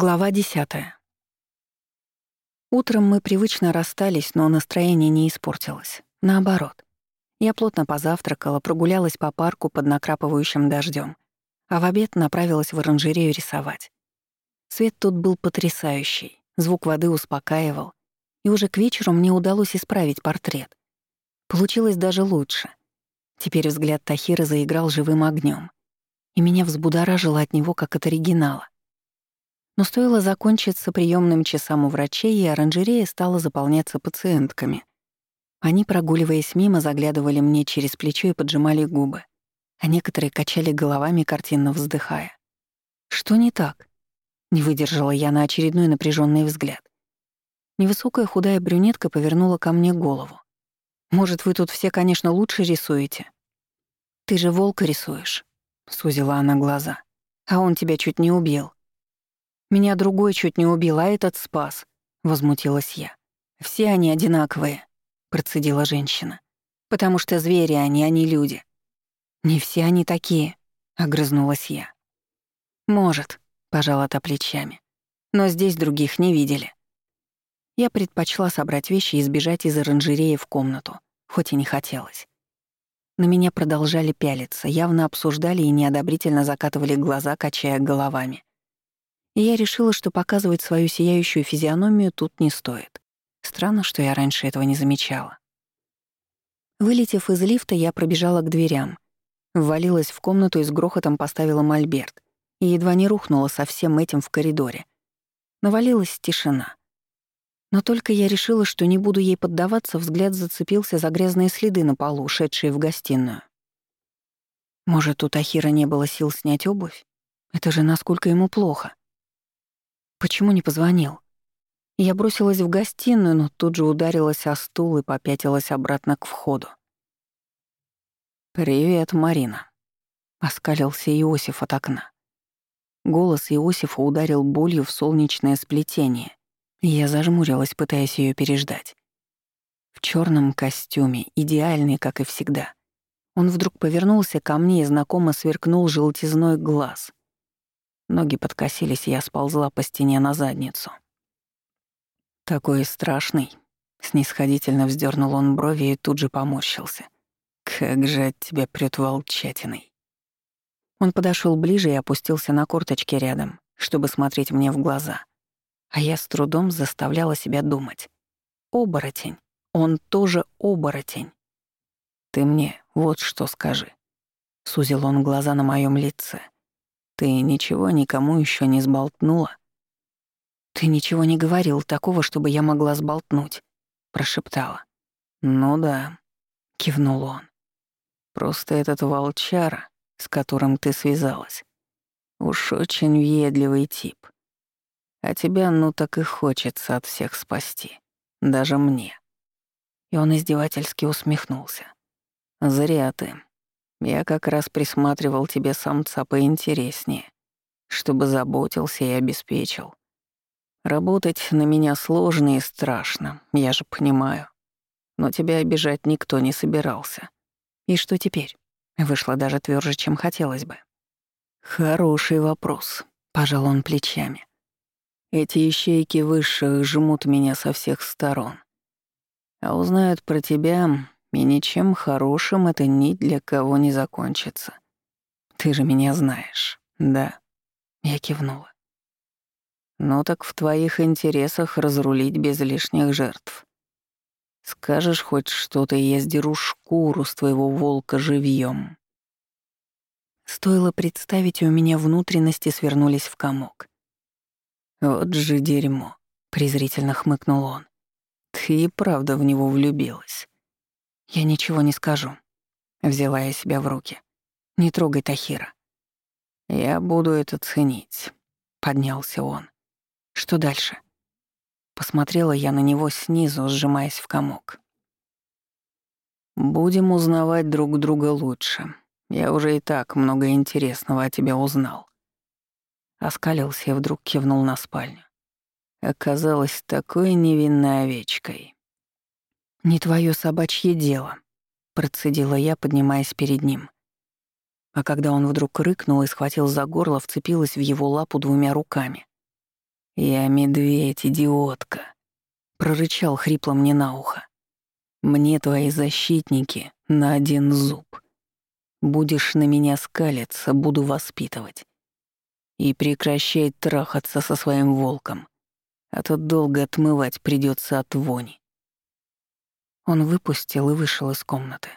Глава десятая. Утром мы привычно расстались, но настроение не испортилось. Наоборот. Я плотно позавтракала, прогулялась по парку под накрапывающим дождем, а в обед направилась в оранжерею рисовать. Свет тут был потрясающий, звук воды успокаивал, и уже к вечеру мне удалось исправить портрет. Получилось даже лучше. Теперь взгляд Тахира заиграл живым огнем, и меня взбудоражило от него, как от оригинала. Но стоило закончиться приемным часам у врачей, и оранжерея стала заполняться пациентками. Они, прогуливаясь мимо, заглядывали мне через плечо и поджимали губы, а некоторые качали головами, картинно вздыхая. «Что не так?» — не выдержала я на очередной напряженный взгляд. Невысокая худая брюнетка повернула ко мне голову. «Может, вы тут все, конечно, лучше рисуете?» «Ты же волка рисуешь», — сузила она глаза. «А он тебя чуть не убил». Меня другой чуть не убил, а этот спас», — возмутилась я. «Все они одинаковые», — процедила женщина. «Потому что звери они, а не люди». «Не все они такие», — огрызнулась я. «Может», — пожала та плечами. «Но здесь других не видели». Я предпочла собрать вещи и сбежать из оранжереи в комнату, хоть и не хотелось. На меня продолжали пялиться, явно обсуждали и неодобрительно закатывали глаза, качая головами и я решила, что показывать свою сияющую физиономию тут не стоит. Странно, что я раньше этого не замечала. Вылетев из лифта, я пробежала к дверям, ввалилась в комнату и с грохотом поставила мольберт и едва не рухнула со всем этим в коридоре. Навалилась тишина. Но только я решила, что не буду ей поддаваться, взгляд зацепился за грязные следы на полу, шедшие в гостиную. Может, у Тахира не было сил снять обувь? Это же насколько ему плохо. Почему не позвонил? Я бросилась в гостиную, но тут же ударилась о стул и попятилась обратно к входу. «Привет, Марина», — оскалился Иосиф от окна. Голос Иосифа ударил болью в солнечное сплетение, я зажмурилась, пытаясь ее переждать. В черном костюме, идеальный, как и всегда. Он вдруг повернулся ко мне и знакомо сверкнул желтизной глаз. Ноги подкосились, и я сползла по стене на задницу. «Такой страшный», — снисходительно вздернул он брови и тут же поморщился. «Как же от тебя прёт волчатиной». Он подошел ближе и опустился на корточки рядом, чтобы смотреть мне в глаза. А я с трудом заставляла себя думать. «Оборотень. Он тоже оборотень». «Ты мне вот что скажи», — сузил он глаза на моем лице. Ты ничего никому еще не сболтнула? Ты ничего не говорил такого, чтобы я могла сболтнуть, прошептала. Ну да, кивнул он. Просто этот волчара, с которым ты связалась, уж очень въедливый тип. А тебя ну так и хочется от всех спасти, даже мне. И он издевательски усмехнулся. Зря ты. Я как раз присматривал тебе самца поинтереснее, чтобы заботился и обеспечил. Работать на меня сложно и страшно, я же понимаю. Но тебя обижать никто не собирался. И что теперь? Вышло даже тверже, чем хотелось бы. Хороший вопрос, пожал он плечами. Эти ищейки высших жмут меня со всех сторон. А узнают про тебя, и ничем хорошим это ни для кого не закончится. Ты же меня знаешь, да?» Я кивнула. «Ну так в твоих интересах разрулить без лишних жертв. Скажешь хоть что-то, и я сдеру шкуру с твоего волка живьем. Стоило представить, у меня внутренности свернулись в комок. «Вот же дерьмо», — презрительно хмыкнул он. «Ты и правда в него влюбилась. «Я ничего не скажу», — взяла я себя в руки. «Не трогай Тахира». «Я буду это ценить», — поднялся он. «Что дальше?» Посмотрела я на него снизу, сжимаясь в комок. «Будем узнавать друг друга лучше. Я уже и так много интересного о тебе узнал». Оскалился и вдруг кивнул на спальню. Оказалась такой невинной овечкой. «Не твое собачье дело», — процедила я, поднимаясь перед ним. А когда он вдруг рыкнул и схватил за горло, вцепилась в его лапу двумя руками. «Я медведь, идиотка», — прорычал хрипло мне на ухо. «Мне твои защитники на один зуб. Будешь на меня скалиться, буду воспитывать. И прекращай трахаться со своим волком, а то долго отмывать придется от вони». Он выпустил и вышел из комнаты.